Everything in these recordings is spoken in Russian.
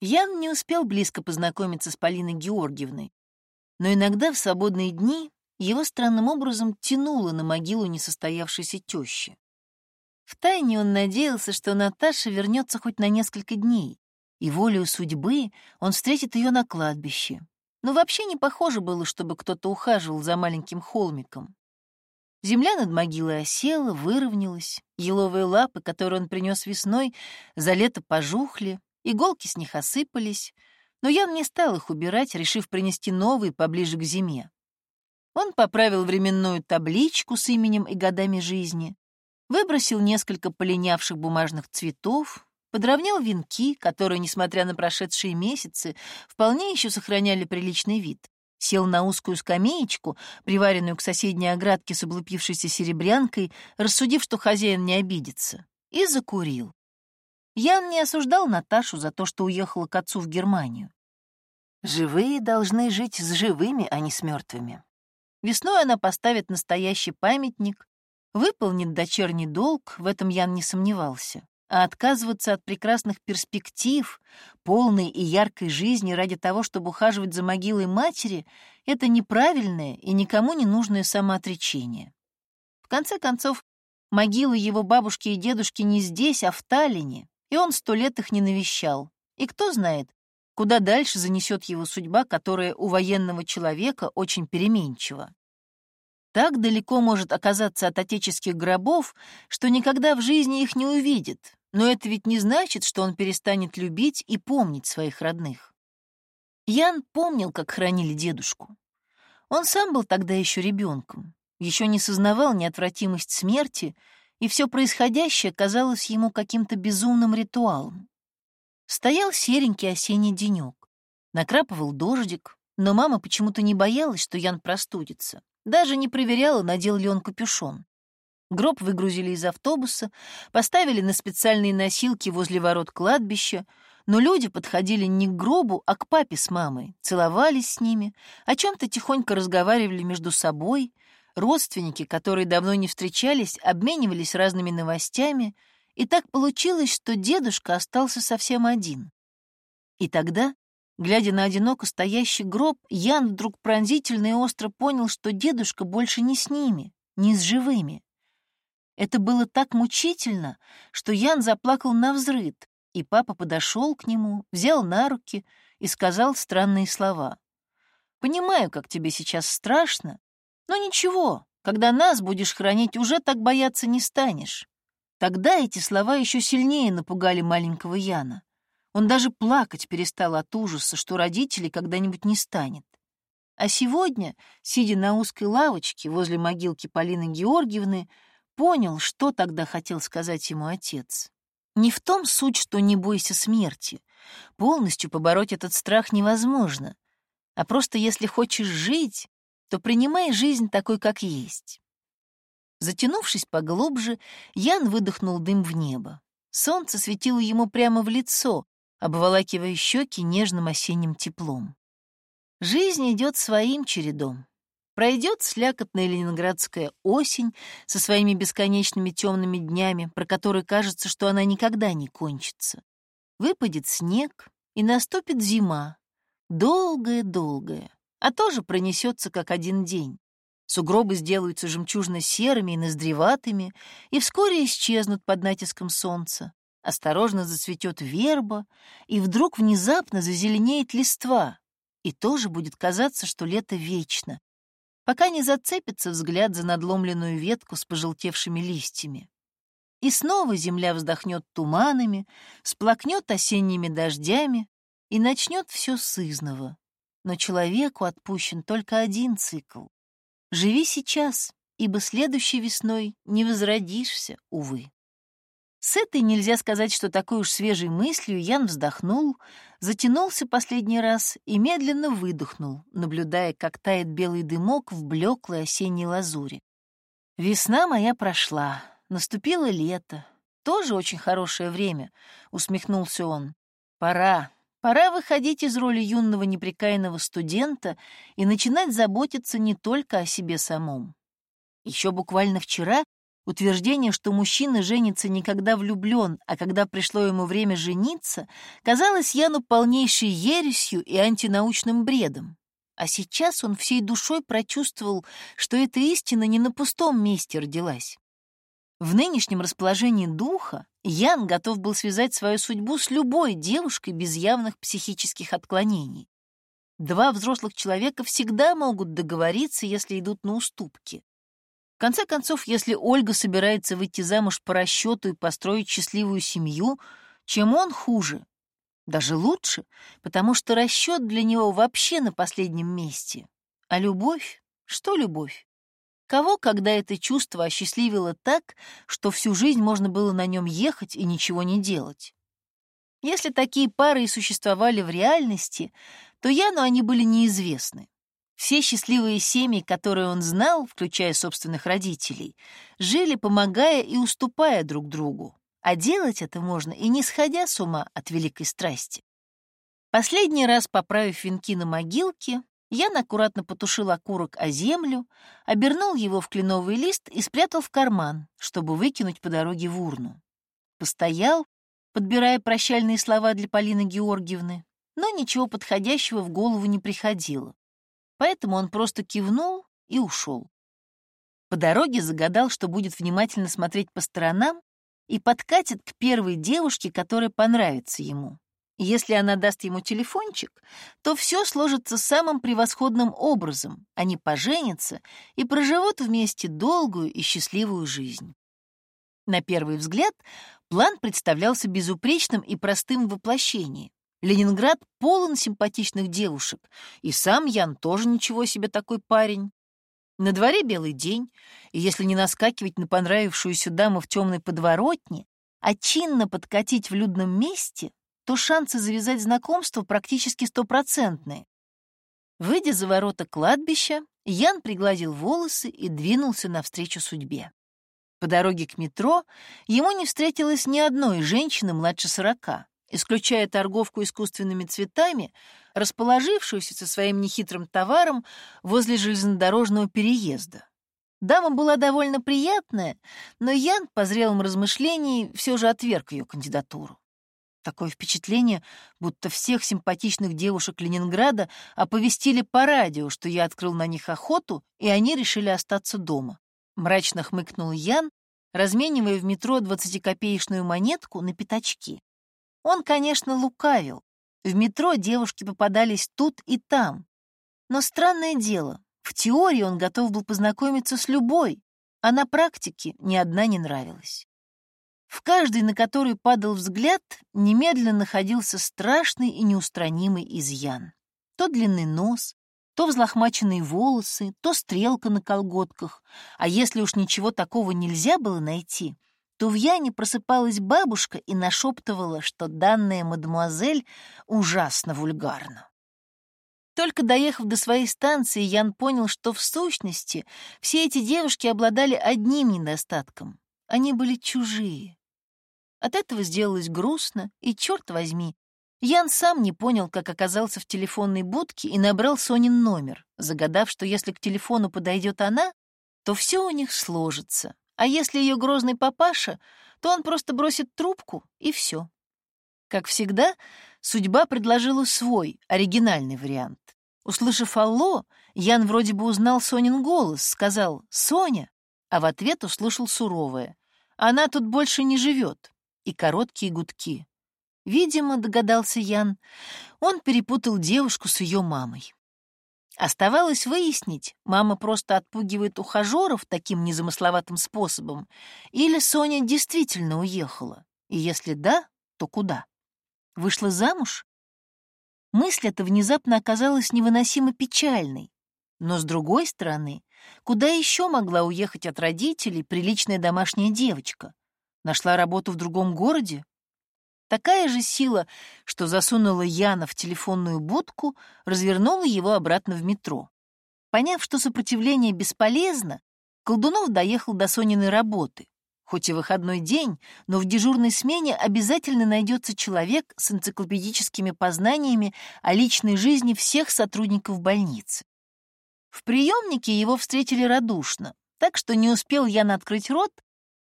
Ян не успел близко познакомиться с Полиной Георгиевной, но иногда в свободные дни его странным образом тянуло на могилу несостоявшейся тещи. Втайне он надеялся, что Наташа вернется хоть на несколько дней, и волею судьбы он встретит ее на кладбище. Но вообще не похоже было, чтобы кто-то ухаживал за маленьким холмиком. Земля над могилой осела, выровнялась, еловые лапы, которые он принес весной, за лето пожухли, иголки с них осыпались, но Ян не стал их убирать, решив принести новые поближе к зиме. Он поправил временную табличку с именем и годами жизни, выбросил несколько полинявших бумажных цветов, подровнял венки, которые, несмотря на прошедшие месяцы, вполне еще сохраняли приличный вид, сел на узкую скамеечку, приваренную к соседней оградке с облупившейся серебрянкой, рассудив, что хозяин не обидится, и закурил. Ян не осуждал Наташу за то, что уехала к отцу в Германию. Живые должны жить с живыми, а не с мертвыми. Весной она поставит настоящий памятник, выполнит дочерний долг, в этом Ян не сомневался. А отказываться от прекрасных перспектив, полной и яркой жизни ради того, чтобы ухаживать за могилой матери, это неправильное и никому не нужное самоотречение. В конце концов, могилы его бабушки и дедушки не здесь, а в Таллине, и он сто лет их не навещал. И кто знает, куда дальше занесет его судьба, которая у военного человека очень переменчива так далеко может оказаться от отеческих гробов, что никогда в жизни их не увидит, но это ведь не значит, что он перестанет любить и помнить своих родных. Ян помнил, как хранили дедушку. Он сам был тогда еще ребенком, еще не сознавал неотвратимость смерти, и все происходящее казалось ему каким-то безумным ритуалом. Стоял серенький осенний денек, накрапывал дождик, но мама почему-то не боялась, что Ян простудится. Даже не проверяла, надел ли он капюшон. Гроб выгрузили из автобуса, поставили на специальные носилки возле ворот кладбища, но люди подходили не к гробу, а к папе с мамой, целовались с ними, о чем-то тихонько разговаривали между собой, родственники, которые давно не встречались, обменивались разными новостями, и так получилось, что дедушка остался совсем один. И тогда Глядя на одиноко стоящий гроб, Ян вдруг пронзительно и остро понял, что дедушка больше не с ними, не с живыми. Это было так мучительно, что Ян заплакал на взрыд, и папа подошел к нему, взял на руки и сказал странные слова. «Понимаю, как тебе сейчас страшно, но ничего, когда нас будешь хранить, уже так бояться не станешь». Тогда эти слова еще сильнее напугали маленького Яна. Он даже плакать перестал от ужаса, что родителей когда-нибудь не станет. А сегодня, сидя на узкой лавочке возле могилки Полины Георгиевны, понял, что тогда хотел сказать ему отец. Не в том суть, что не бойся смерти. Полностью побороть этот страх невозможно. А просто если хочешь жить, то принимай жизнь такой, как есть. Затянувшись поглубже, Ян выдохнул дым в небо. Солнце светило ему прямо в лицо, обволакивая щеки нежным осенним теплом. Жизнь идет своим чередом. Пройдет слякотная ленинградская осень со своими бесконечными темными днями, про которые кажется, что она никогда не кончится. Выпадет снег, и наступит зима, долгая-долгая, а тоже пронесется как один день. Сугробы сделаются жемчужно-серыми и ноздреватыми, и вскоре исчезнут под натиском солнца осторожно зацветет верба, и вдруг внезапно зазеленеет листва, и тоже будет казаться, что лето вечно, пока не зацепится взгляд за надломленную ветку с пожелтевшими листьями. И снова земля вздохнет туманами, сплакнет осенними дождями и начнет все с изного. Но человеку отпущен только один цикл. Живи сейчас, ибо следующей весной не возродишься, увы. С этой нельзя сказать, что такой уж свежей мыслью Ян вздохнул, затянулся последний раз и медленно выдохнул, наблюдая, как тает белый дымок в блеклой осенней лазури. «Весна моя прошла, наступило лето. Тоже очень хорошее время», — усмехнулся он. «Пора, пора выходить из роли юного неприкаянного студента и начинать заботиться не только о себе самом. Еще буквально вчера Утверждение, что мужчина женится не когда влюблен, а когда пришло ему время жениться, казалось Яну полнейшей ересью и антинаучным бредом. А сейчас он всей душой прочувствовал, что эта истина не на пустом месте родилась. В нынешнем расположении духа Ян готов был связать свою судьбу с любой девушкой без явных психических отклонений. Два взрослых человека всегда могут договориться, если идут на уступки. В конце концов, если Ольга собирается выйти замуж по расчету и построить счастливую семью, чем он хуже? Даже лучше, потому что расчет для него вообще на последнем месте. А любовь? Что любовь? Кого, когда это чувство осчастливило так, что всю жизнь можно было на нем ехать и ничего не делать? Если такие пары и существовали в реальности, то Яну они были неизвестны. Все счастливые семьи, которые он знал, включая собственных родителей, жили, помогая и уступая друг другу. А делать это можно и не сходя с ума от великой страсти. Последний раз поправив венки на могилке, Ян аккуратно потушил окурок о землю, обернул его в кленовый лист и спрятал в карман, чтобы выкинуть по дороге в урну. Постоял, подбирая прощальные слова для Полины Георгиевны, но ничего подходящего в голову не приходило. Поэтому он просто кивнул и ушел. По дороге загадал, что будет внимательно смотреть по сторонам и подкатит к первой девушке, которая понравится ему. Если она даст ему телефончик, то все сложится самым превосходным образом. Они поженятся и проживут вместе долгую и счастливую жизнь. На первый взгляд план представлялся безупречным и простым в воплощении. Ленинград полон симпатичных девушек, и сам Ян тоже ничего себе такой парень. На дворе белый день, и если не наскакивать на понравившуюся даму в темной подворотне, а чинно подкатить в людном месте, то шансы завязать знакомство практически стопроцентные. Выйдя за ворота кладбища, Ян пригладил волосы и двинулся навстречу судьбе. По дороге к метро ему не встретилось ни одной женщины младше сорока, исключая торговку искусственными цветами, расположившуюся со своим нехитрым товаром возле железнодорожного переезда. Дама была довольно приятная, но Ян, по зрелым размышлениям, все же отверг ее кандидатуру. Такое впечатление, будто всех симпатичных девушек Ленинграда оповестили по радио, что я открыл на них охоту, и они решили остаться дома. Мрачно хмыкнул Ян, разменивая в метро двадцатикопеечную монетку на пятачки. Он, конечно, лукавил. В метро девушки попадались тут и там. Но странное дело, в теории он готов был познакомиться с любой, а на практике ни одна не нравилась. В каждой, на который падал взгляд, немедленно находился страшный и неустранимый изъян. То длинный нос, то взлохмаченные волосы, то стрелка на колготках. А если уж ничего такого нельзя было найти, то в Яне просыпалась бабушка и нашептывала, что данная мадемуазель ужасно вульгарна. Только доехав до своей станции, Ян понял, что в сущности все эти девушки обладали одним недостатком — они были чужие. От этого сделалось грустно, и, черт возьми, Ян сам не понял, как оказался в телефонной будке и набрал Сонин номер, загадав, что если к телефону подойдет она, то все у них сложится, а если ее грозный папаша, то он просто бросит трубку, и все. Как всегда, судьба предложила свой, оригинальный вариант. Услышав «Алло», Ян вроде бы узнал Сонин голос, сказал «Соня», а в ответ услышал суровое «Она тут больше не живет» и короткие гудки. Видимо, догадался Ян, он перепутал девушку с ее мамой. Оставалось выяснить, мама просто отпугивает ухажеров таким незамысловатым способом, или Соня действительно уехала, и если да, то куда? Вышла замуж? Мысль эта внезапно оказалась невыносимо печальной. Но, с другой стороны, куда еще могла уехать от родителей приличная домашняя девочка? Нашла работу в другом городе? Такая же сила, что засунула Яна в телефонную будку, развернула его обратно в метро. Поняв, что сопротивление бесполезно, Колдунов доехал до Сониной работы. Хоть и выходной день, но в дежурной смене обязательно найдется человек с энциклопедическими познаниями о личной жизни всех сотрудников больницы. В приемнике его встретили радушно, так что не успел Ян открыть рот,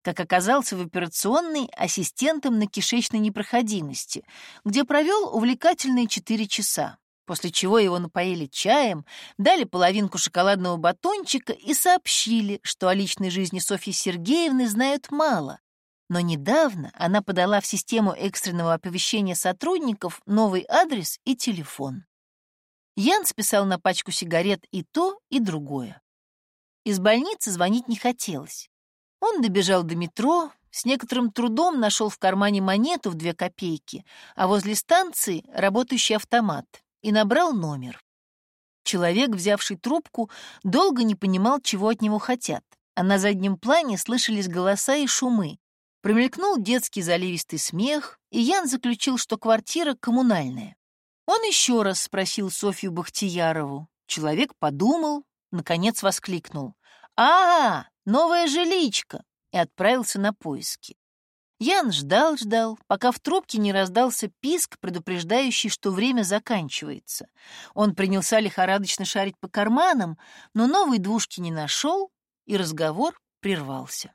как оказался в операционной ассистентом на кишечной непроходимости, где провел увлекательные четыре часа, после чего его напоили чаем, дали половинку шоколадного батончика и сообщили, что о личной жизни Софьи Сергеевны знают мало. Но недавно она подала в систему экстренного оповещения сотрудников новый адрес и телефон. Ян списал на пачку сигарет и то, и другое. Из больницы звонить не хотелось. Он добежал до метро, с некоторым трудом нашел в кармане монету в две копейки, а возле станции — работающий автомат, и набрал номер. Человек, взявший трубку, долго не понимал, чего от него хотят, а на заднем плане слышались голоса и шумы. Промелькнул детский заливистый смех, и Ян заключил, что квартира коммунальная. Он еще раз спросил Софью Бахтиярову. Человек подумал, наконец воскликнул. «А, новая жиличка!» и отправился на поиски. Ян ждал-ждал, пока в трубке не раздался писк, предупреждающий, что время заканчивается. Он принялся лихорадочно шарить по карманам, но новой двушки не нашел, и разговор прервался.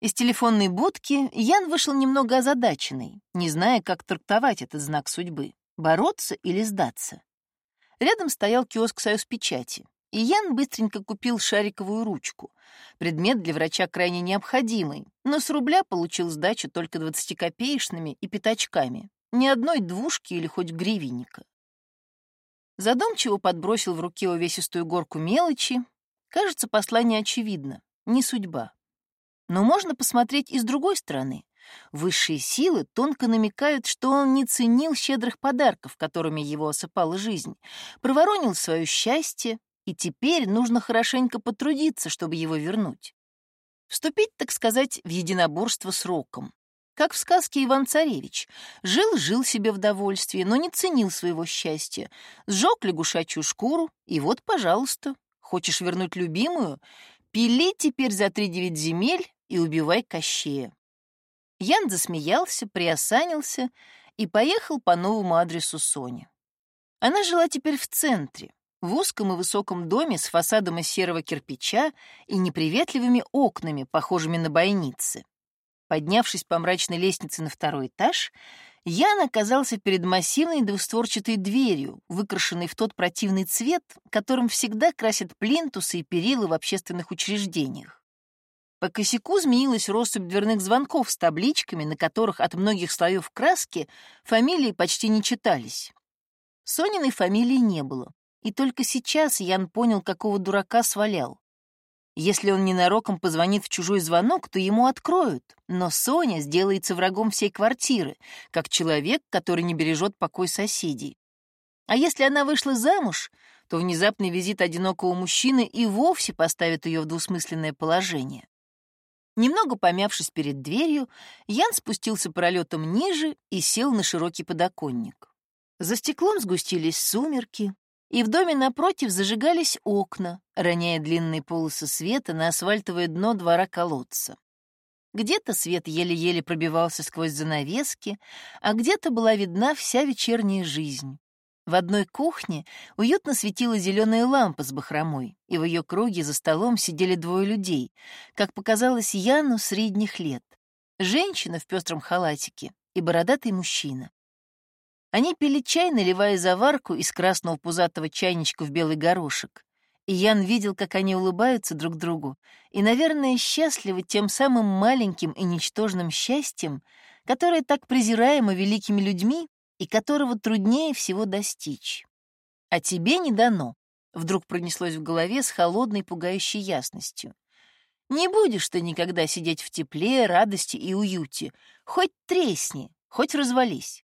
Из телефонной будки Ян вышел немного озадаченный, не зная, как трактовать этот знак судьбы — бороться или сдаться. Рядом стоял киоск «Союз печати», и Ян быстренько купил шариковую ручку. Предмет для врача крайне необходимый, но с рубля получил сдачу только двадцатикопеечными и пятачками, ни одной двушки или хоть гривенника. Задумчиво подбросил в руке увесистую горку мелочи. Кажется, послание очевидно — не судьба. Но можно посмотреть и с другой стороны. Высшие силы тонко намекают, что он не ценил щедрых подарков, которыми его осыпала жизнь, проворонил свое счастье, и теперь нужно хорошенько потрудиться, чтобы его вернуть. Вступить, так сказать, в единоборство с роком. Как в сказке Иван-Царевич. Жил-жил себе в довольстве, но не ценил своего счастья. Сжег лягушачью шкуру, и вот, пожалуйста, хочешь вернуть любимую? Пили теперь за три девять земель и убивай Кощея. Ян засмеялся, приосанился и поехал по новому адресу Сони. Она жила теперь в центре, в узком и высоком доме с фасадом из серого кирпича и неприветливыми окнами, похожими на бойницы. Поднявшись по мрачной лестнице на второй этаж, Ян оказался перед массивной двустворчатой дверью, выкрашенной в тот противный цвет, которым всегда красят плинтусы и перила в общественных учреждениях. По косяку змеилась россыпь дверных звонков с табличками, на которых от многих слоев краски фамилии почти не читались. Сониной фамилии не было. И только сейчас Ян понял, какого дурака свалял. Если он ненароком позвонит в чужой звонок, то ему откроют, но Соня сделается врагом всей квартиры, как человек, который не бережет покой соседей. А если она вышла замуж, то внезапный визит одинокого мужчины и вовсе поставит ее в двусмысленное положение. Немного помявшись перед дверью, Ян спустился пролетом ниже и сел на широкий подоконник. За стеклом сгустились сумерки, и в доме напротив зажигались окна, роняя длинные полосы света на асфальтовое дно двора колодца. Где-то свет еле-еле пробивался сквозь занавески, а где-то была видна вся вечерняя жизнь. В одной кухне уютно светила зеленая лампа с бахромой, и в ее круге за столом сидели двое людей, как показалось Яну средних лет. Женщина в пестром халатике и бородатый мужчина. Они пили чай, наливая заварку из красного пузатого чайничка в белый горошек. И Ян видел, как они улыбаются друг другу, и, наверное, счастливы тем самым маленьким и ничтожным счастьем, которое так презираемо великими людьми и которого труднее всего достичь. А тебе не дано, вдруг пронеслось в голове с холодной пугающей ясностью. Не будешь ты никогда сидеть в тепле, радости и уюте, хоть тресни, хоть развались.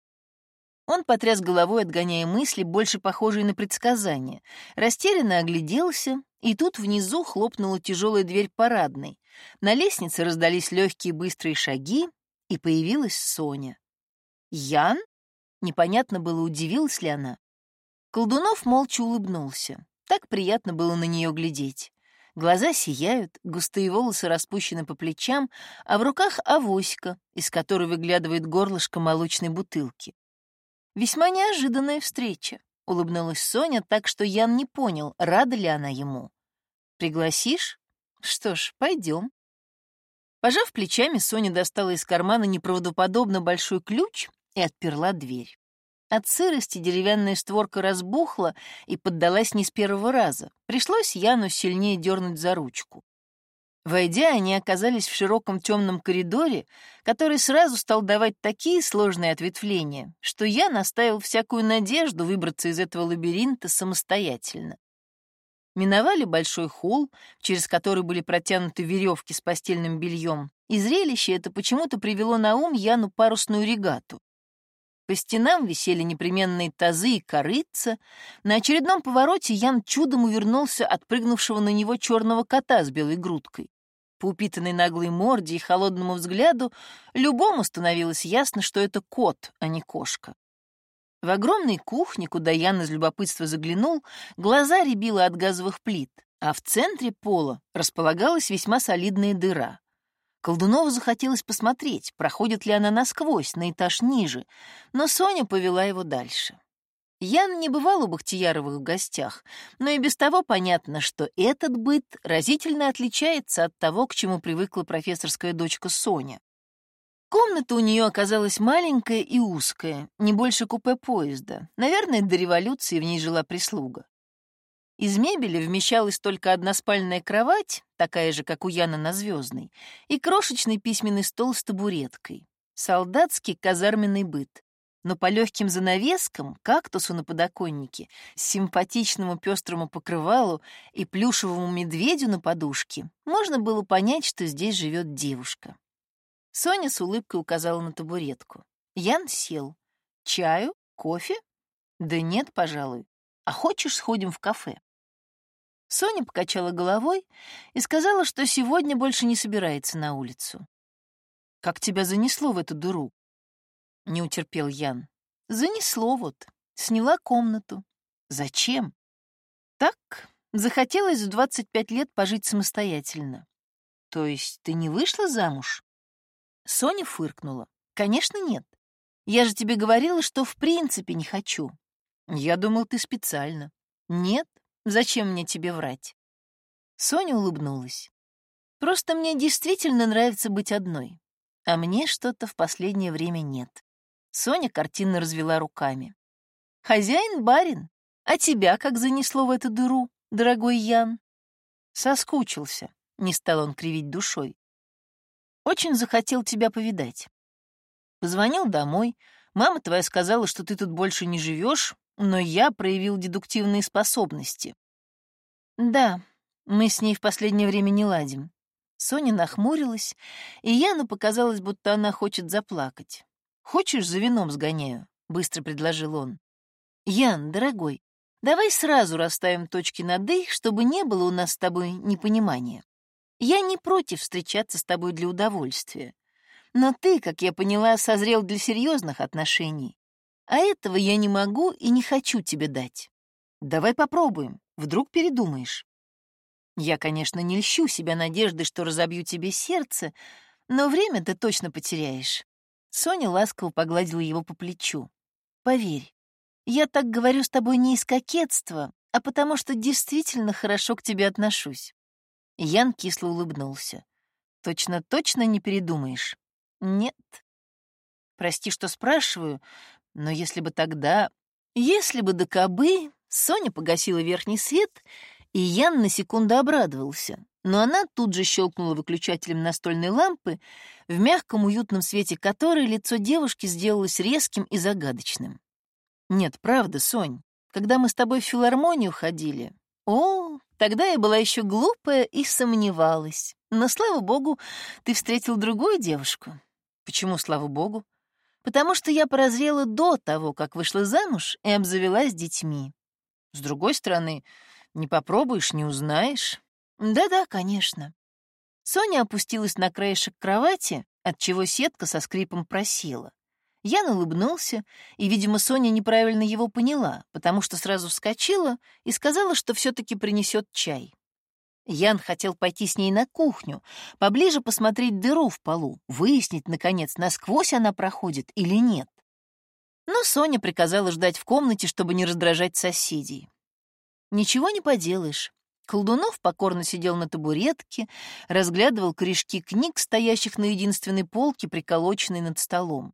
Он потряс головой, отгоняя мысли, больше похожие на предсказания, растерянно огляделся, и тут внизу хлопнула тяжелая дверь парадной. На лестнице раздались легкие быстрые шаги, и появилась Соня. «Ян?» Непонятно было, удивилась ли она. Колдунов молча улыбнулся. Так приятно было на нее глядеть. Глаза сияют, густые волосы распущены по плечам, а в руках авоська, из которой выглядывает горлышко молочной бутылки. «Весьма неожиданная встреча», — улыбнулась Соня так, что Ян не понял, рада ли она ему. «Пригласишь? Что ж, пойдем». Пожав плечами, Соня достала из кармана неправдоподобно большой ключ и отперла дверь. От сырости деревянная створка разбухла и поддалась не с первого раза. Пришлось Яну сильнее дернуть за ручку. Войдя, они оказались в широком темном коридоре, который сразу стал давать такие сложные ответвления, что я наставил всякую надежду выбраться из этого лабиринта самостоятельно. Миновали большой холл, через который были протянуты веревки с постельным бельем, и зрелище это почему-то привело на ум Яну парусную регату. По стенам висели непременные тазы и корыца. На очередном повороте Ян чудом увернулся от прыгнувшего на него черного кота с белой грудкой. По упитанной наглой морде и холодному взгляду любому становилось ясно, что это кот, а не кошка. В огромной кухне, куда Ян из любопытства заглянул, глаза рябило от газовых плит, а в центре пола располагалась весьма солидная дыра. Колдунову захотелось посмотреть, проходит ли она насквозь, на этаж ниже, но Соня повела его дальше. Ян не бывал у Бахтияровых в гостях, но и без того понятно, что этот быт разительно отличается от того, к чему привыкла профессорская дочка Соня. Комната у нее оказалась маленькая и узкая, не больше купе поезда. Наверное, до революции в ней жила прислуга. Из мебели вмещалась только одна спальная кровать, такая же, как у Яна на Звездной, и крошечный письменный стол с табуреткой. Солдатский казарменный быт. Но по легким занавескам, кактусу на подоконнике, симпатичному пестрому покрывалу и плюшевому медведю на подушке можно было понять, что здесь живет девушка. Соня с улыбкой указала на табуретку. Ян сел. «Чаю? Кофе?» «Да нет, пожалуй. А хочешь, сходим в кафе?» Соня покачала головой и сказала, что сегодня больше не собирается на улицу. «Как тебя занесло в эту дыру?» — не утерпел Ян. «Занесло вот. Сняла комнату. Зачем?» «Так, захотелось в 25 лет пожить самостоятельно». «То есть ты не вышла замуж?» Соня фыркнула. «Конечно, нет. Я же тебе говорила, что в принципе не хочу». «Я думал, ты специально». «Нет, Зачем мне тебе врать?» Соня улыбнулась. «Просто мне действительно нравится быть одной, а мне что-то в последнее время нет». Соня картинно развела руками. «Хозяин-барин, а тебя как занесло в эту дыру, дорогой Ян?» Соскучился, не стал он кривить душой. «Очень захотел тебя повидать. Позвонил домой, мама твоя сказала, что ты тут больше не живешь, но я проявил дедуктивные способности. Да, мы с ней в последнее время не ладим. Соня нахмурилась, и Яну показалось, будто она хочет заплакать. «Хочешь, за вином сгоняю?» — быстро предложил он. «Ян, дорогой, давай сразу расставим точки над «и», чтобы не было у нас с тобой непонимания. Я не против встречаться с тобой для удовольствия. Но ты, как я поняла, созрел для серьезных отношений. А этого я не могу и не хочу тебе дать. Давай попробуем, вдруг передумаешь. Я, конечно, не льщу себя надеждой, что разобью тебе сердце, но время ты точно потеряешь. Соня ласково погладила его по плечу. Поверь, я так говорю с тобой не из кокетства, а потому что действительно хорошо к тебе отношусь. Ян кисло улыбнулся. Точно-точно не передумаешь? Нет. Прости, что спрашиваю, но если бы тогда... Если бы до кобы... Соня погасила верхний свет, и Ян на секунду обрадовался. Но она тут же щелкнула выключателем настольной лампы, в мягком уютном свете которой лицо девушки сделалось резким и загадочным. «Нет, правда, Сонь, когда мы с тобой в филармонию ходили...» «О, тогда я была еще глупая и сомневалась. Но, слава богу, ты встретил другую девушку». «Почему, слава богу?» потому что я прозрела до того, как вышла замуж и обзавелась детьми. С другой стороны, не попробуешь, не узнаешь. Да-да, конечно. Соня опустилась на краешек кровати, отчего сетка со скрипом просела. Ян улыбнулся, и, видимо, Соня неправильно его поняла, потому что сразу вскочила и сказала, что все-таки принесет чай. Ян хотел пойти с ней на кухню, поближе посмотреть дыру в полу, выяснить, наконец, насквозь она проходит или нет. Но Соня приказала ждать в комнате, чтобы не раздражать соседей. Ничего не поделаешь. Колдунов покорно сидел на табуретке, разглядывал корешки книг, стоящих на единственной полке, приколоченной над столом.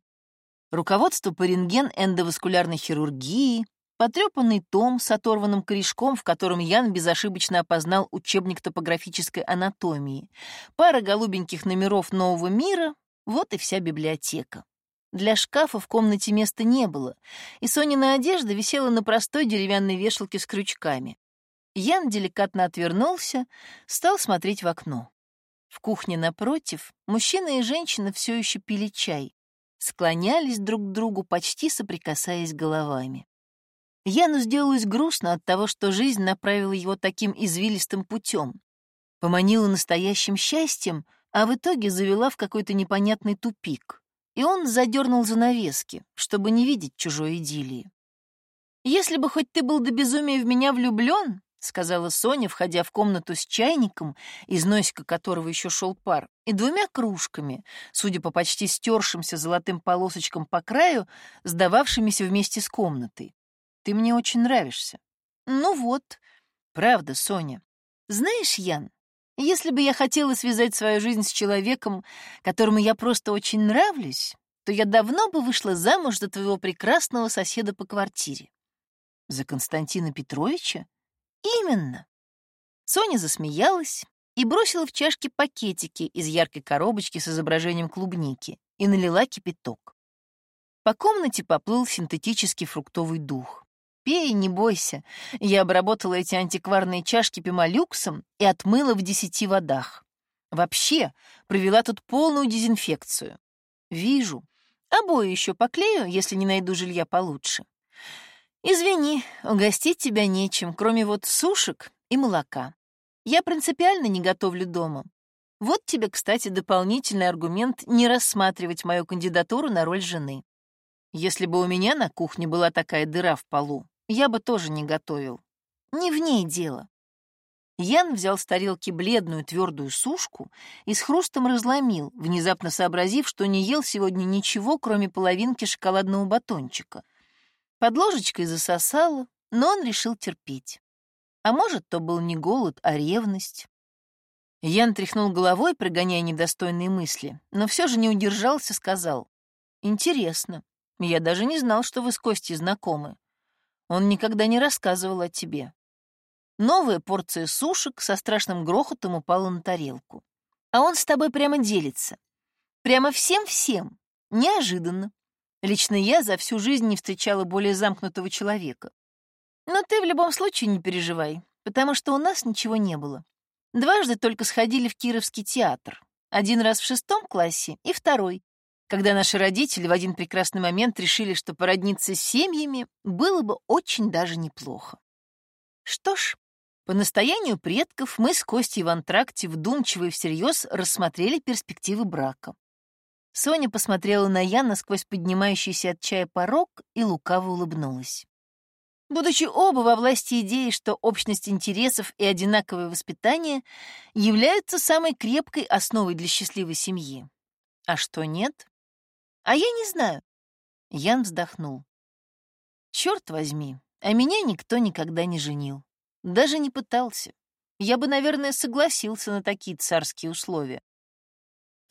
Руководство по рентген-эндоваскулярной хирургии, потрепанный том с оторванным корешком, в котором Ян безошибочно опознал учебник топографической анатомии, пара голубеньких номеров «Нового мира» — вот и вся библиотека. Для шкафа в комнате места не было, и Сонина одежда висела на простой деревянной вешалке с крючками. Ян деликатно отвернулся, стал смотреть в окно. В кухне напротив мужчина и женщина все еще пили чай, склонялись друг к другу, почти соприкасаясь головами. Яну сделалось грустно от того, что жизнь направила его таким извилистым путем, поманила настоящим счастьем, а в итоге завела в какой-то непонятный тупик. И он задернул занавески, чтобы не видеть чужой идиллии. «Если бы хоть ты был до безумия в меня влюблен, — сказала Соня, входя в комнату с чайником, из носика которого еще шел пар, и двумя кружками, судя по почти стершимся золотым полосочкам по краю, сдававшимися вместе с комнатой. «Ты мне очень нравишься». «Ну вот, правда, Соня. Знаешь, Ян, если бы я хотела связать свою жизнь с человеком, которому я просто очень нравлюсь, то я давно бы вышла замуж за твоего прекрасного соседа по квартире». «За Константина Петровича?» Именно. Соня засмеялась и бросила в чашки пакетики из яркой коробочки с изображением клубники и налила кипяток. По комнате поплыл синтетический фруктовый дух. «Пей, не бойся. Я обработала эти антикварные чашки пемолюксом и отмыла в десяти водах. Вообще, провела тут полную дезинфекцию. Вижу. Обои еще поклею, если не найду жилья получше. «Извини, угостить тебя нечем, кроме вот сушек и молока. Я принципиально не готовлю дома. Вот тебе, кстати, дополнительный аргумент не рассматривать мою кандидатуру на роль жены. Если бы у меня на кухне была такая дыра в полу, я бы тоже не готовил. Не в ней дело». Ян взял с тарелки бледную твердую сушку и с хрустом разломил, внезапно сообразив, что не ел сегодня ничего, кроме половинки шоколадного батончика — под ложечкой засосало, но он решил терпеть. А может, то был не голод, а ревность. Ян тряхнул головой, прогоняя недостойные мысли, но все же не удержался, сказал. «Интересно. Я даже не знал, что вы с Костей знакомы. Он никогда не рассказывал о тебе». Новая порция сушек со страшным грохотом упала на тарелку. «А он с тобой прямо делится. Прямо всем-всем. Неожиданно. Лично я за всю жизнь не встречала более замкнутого человека. Но ты в любом случае не переживай, потому что у нас ничего не было. Дважды только сходили в Кировский театр. Один раз в шестом классе и второй, когда наши родители в один прекрасный момент решили, что породниться с семьями было бы очень даже неплохо. Что ж, по настоянию предков мы с Костей в антракте вдумчиво и всерьез рассмотрели перспективы брака. Соня посмотрела на Яна сквозь поднимающийся от чая порог и лукаво улыбнулась. Будучи оба во власти идеи, что общность интересов и одинаковое воспитание являются самой крепкой основой для счастливой семьи. А что нет? А я не знаю. Ян вздохнул. Черт возьми, а меня никто никогда не женил. Даже не пытался. Я бы, наверное, согласился на такие царские условия.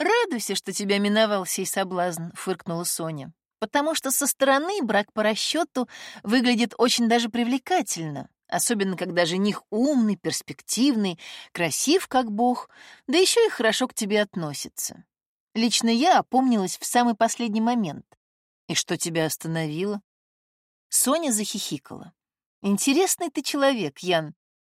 «Радуйся, что тебя миновал сей соблазн», — фыркнула Соня. «Потому что со стороны брак по расчету выглядит очень даже привлекательно, особенно когда жених умный, перспективный, красив как бог, да еще и хорошо к тебе относится. Лично я опомнилась в самый последний момент. И что тебя остановило?» Соня захихикала. «Интересный ты человек, Ян.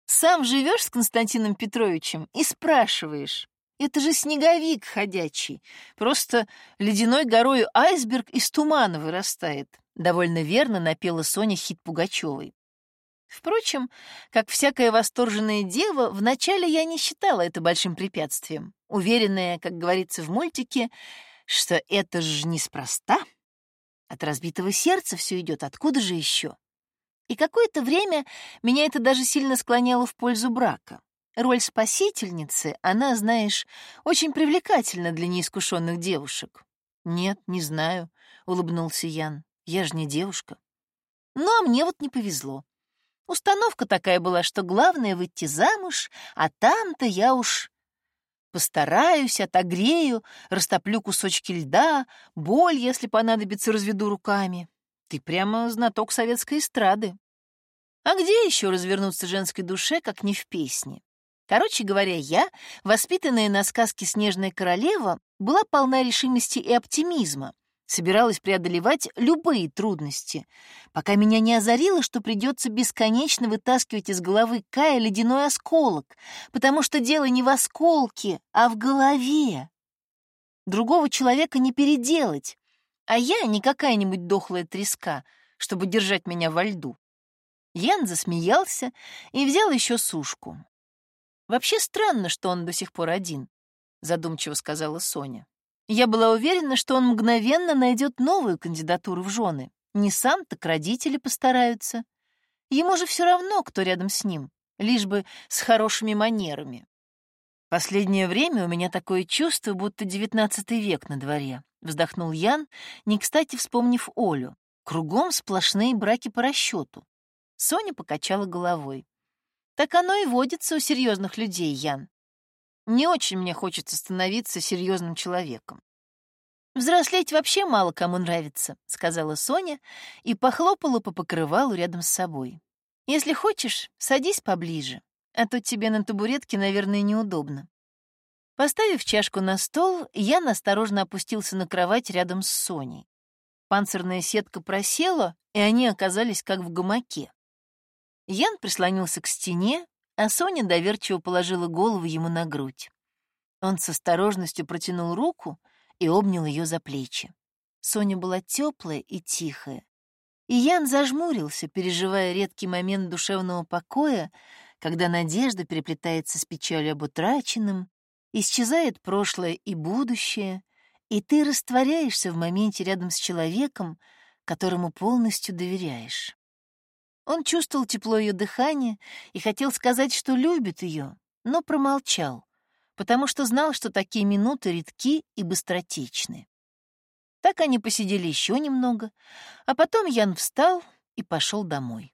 Сам живешь с Константином Петровичем и спрашиваешь, это же снеговик ходячий. Просто ледяной горою айсберг из тумана вырастает. Довольно верно напела Соня хит Пугачевой. Впрочем, как всякая восторженная дева, вначале я не считала это большим препятствием, уверенная, как говорится в мультике, что это же неспроста. От разбитого сердца все идет, откуда же еще? И какое-то время меня это даже сильно склоняло в пользу брака. Роль спасительницы, она, знаешь, очень привлекательна для неискушенных девушек. Нет, не знаю, улыбнулся Ян. Я же не девушка. Ну, а мне вот не повезло. Установка такая была, что главное выйти замуж, а там-то я уж постараюсь, отогрею, растоплю кусочки льда, боль, если понадобится, разведу руками. Ты прямо знаток советской эстрады. А где еще развернуться женской душе, как не в песне? Короче говоря, я, воспитанная на сказке «Снежная королева», была полна решимости и оптимизма, собиралась преодолевать любые трудности, пока меня не озарило, что придется бесконечно вытаскивать из головы Кая ледяной осколок, потому что дело не в осколке, а в голове. Другого человека не переделать, а я не какая-нибудь дохлая треска, чтобы держать меня во льду. Ян засмеялся и взял еще сушку. «Вообще странно, что он до сих пор один», — задумчиво сказала Соня. Я была уверена, что он мгновенно найдет новую кандидатуру в жены. Не сам, так родители постараются. Ему же все равно, кто рядом с ним, лишь бы с хорошими манерами. Последнее время у меня такое чувство, будто девятнадцатый век на дворе, вздохнул Ян, не кстати вспомнив Олю. Кругом сплошные браки по расчету. Соня покачала головой. Так оно и водится у серьезных людей, Ян. Не очень мне хочется становиться серьезным человеком. «Взрослеть вообще мало кому нравится», — сказала Соня и похлопала по покрывалу рядом с собой. «Если хочешь, садись поближе, а то тебе на табуретке, наверное, неудобно». Поставив чашку на стол, я осторожно опустился на кровать рядом с Соней. Панцирная сетка просела, и они оказались как в гамаке. Ян прислонился к стене, а Соня доверчиво положила голову ему на грудь. Он с осторожностью протянул руку и обнял ее за плечи. Соня была теплая и тихая. И Ян зажмурился, переживая редкий момент душевного покоя, когда надежда переплетается с печалью об утраченном, исчезает прошлое и будущее, и ты растворяешься в моменте рядом с человеком, которому полностью доверяешь. Он чувствовал тепло ее дыхания и хотел сказать, что любит ее, но промолчал, потому что знал, что такие минуты редки и быстротечны. Так они посидели еще немного, а потом Ян встал и пошел домой.